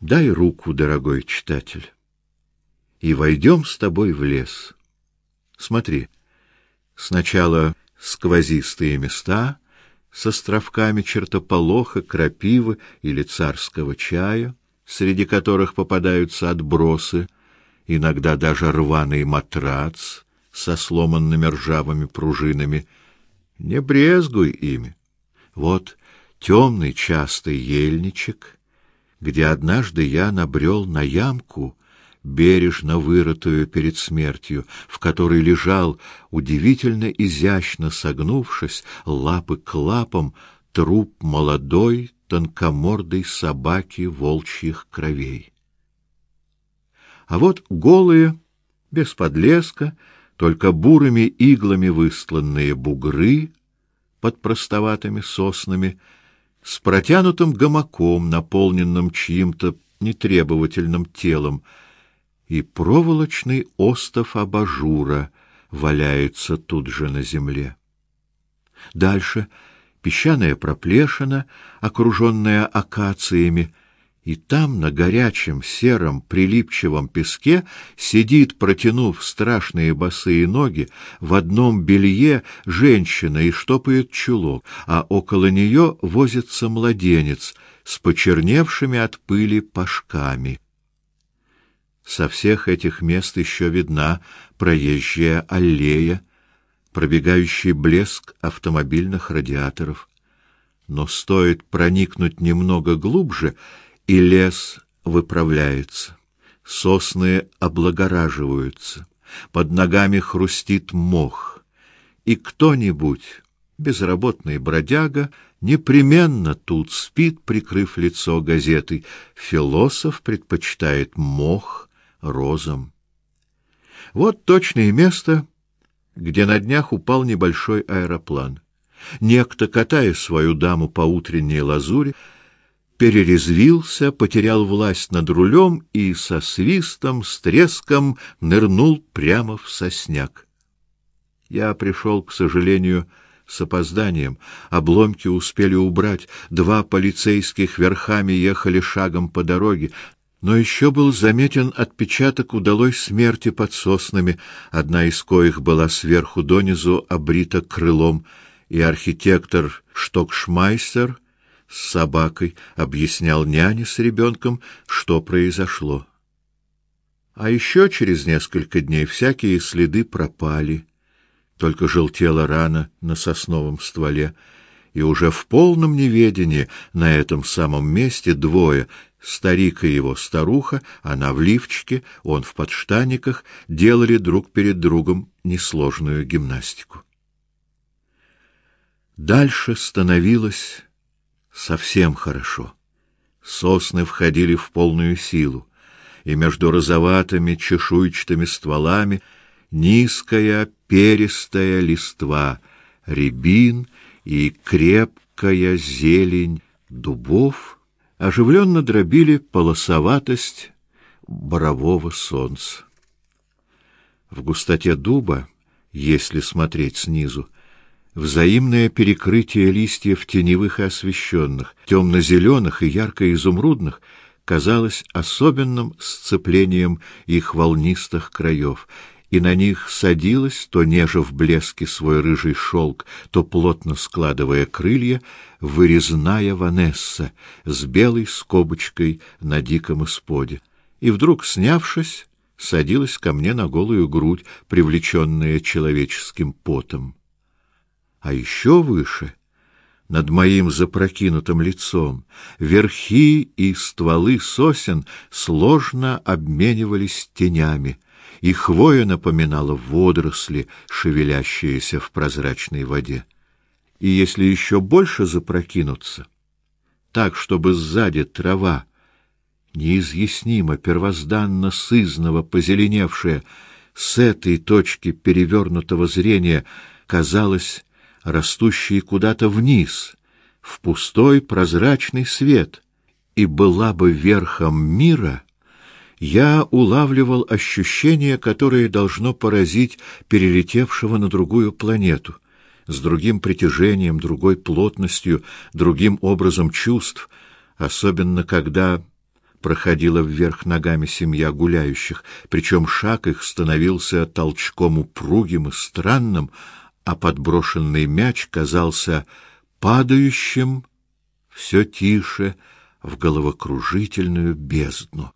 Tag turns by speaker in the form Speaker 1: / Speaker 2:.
Speaker 1: Дай руку, дорогой читатель, и войдем с тобой в лес. Смотри, сначала сквозистые места с островками чертополоха, крапивы или царского чая, среди которых попадаются отбросы, иногда даже рваный матрац со сломанными ржавыми пружинами. Не брезгуй ими. Вот темный частый ельничек, где однажды я набрел на ямку, бережно вырытую перед смертью, в которой лежал, удивительно изящно согнувшись, лапы к лапам, труп молодой, тонкомордой собаки волчьих кровей. А вот голые, без подлеска, только бурыми иглами выстланные бугры под простоватыми соснами, с протянутым гамаком, наполненным чьим-то нетребовательным телом, и проволочный остов абажура валяется тут же на земле. Дальше песчаная проплешина, окруженная акациями, и там на горячем сером прилипчивом песке сидит, протянув страшные босые ноги, в одном белье женщина и штопает чулок, а около нее возится младенец с почерневшими от пыли пашками. Со всех этих мест еще видна проезжая аллея, пробегающий блеск автомобильных радиаторов. Но стоит проникнуть немного глубже — и лес выправляется, сосны облагораживаются, под ногами хрустит мох, и кто-нибудь, безработный бродяга, непременно тут спит, прикрыв лицо газетой. Философ предпочитает мох розам. Вот точное место, где на днях упал небольшой аэроплан. Некто, катая свою даму по утренней лазури, перерезвился, потерял власть над рулем и со свистом, с треском нырнул прямо в сосняк. Я пришел, к сожалению, с опозданием. Обломки успели убрать, два полицейских верхами ехали шагом по дороге, но еще был заметен отпечаток удалой смерти под соснами, одна из коих была сверху донизу обрита крылом, и архитектор Штокшмайстер — с собакой, объяснял няне с ребенком, что произошло. А еще через несколько дней всякие следы пропали, только желтела рана на сосновом стволе, и уже в полном неведении на этом самом месте двое — старик и его старуха, она в лифчике, он в подштаниках, делали друг перед другом несложную гимнастику. Дальше становилось совсем хорошо. Сосны входили в полную силу, и между розоватыми чешуйчатыми стволами низкая перистая листва, рябин и крепкая зелень дубов оживленно дробили полосоватость борового солнца. В густоте дуба, если смотреть снизу, взаимное перекрытие листьев теневых и освещенных, темно-зеленых и ярко-изумрудных, казалось особенным сцеплением их волнистых краев, и на них садилась, то неже в блеске свой рыжий шелк, то плотно складывая крылья, вырезная Ванесса с белой скобочкой на диком исподе. И вдруг, снявшись, садилась ко мне на голую грудь, привлеченная человеческим потом а еще выше, над моим запрокинутым лицом, верхи и стволы сосен сложно обменивались тенями, и хвоя напоминала водоросли, шевелящиеся в прозрачной воде. И если еще больше запрокинуться, так, чтобы сзади трава, неизъяснимо первозданно сызново позеленевшая, с этой точки перевернутого зрения казалась растущие куда-то вниз, в пустой прозрачный свет, и была бы верхом мира, я улавливал ощущение, которое должно поразить перелетевшего на другую планету, с другим притяжением, другой плотностью, другим образом чувств, особенно когда проходила вверх ногами семья гуляющих, причем шаг их становился толчком упругим и странным, а подброшенный мяч казался падающим все тише в головокружительную бездну.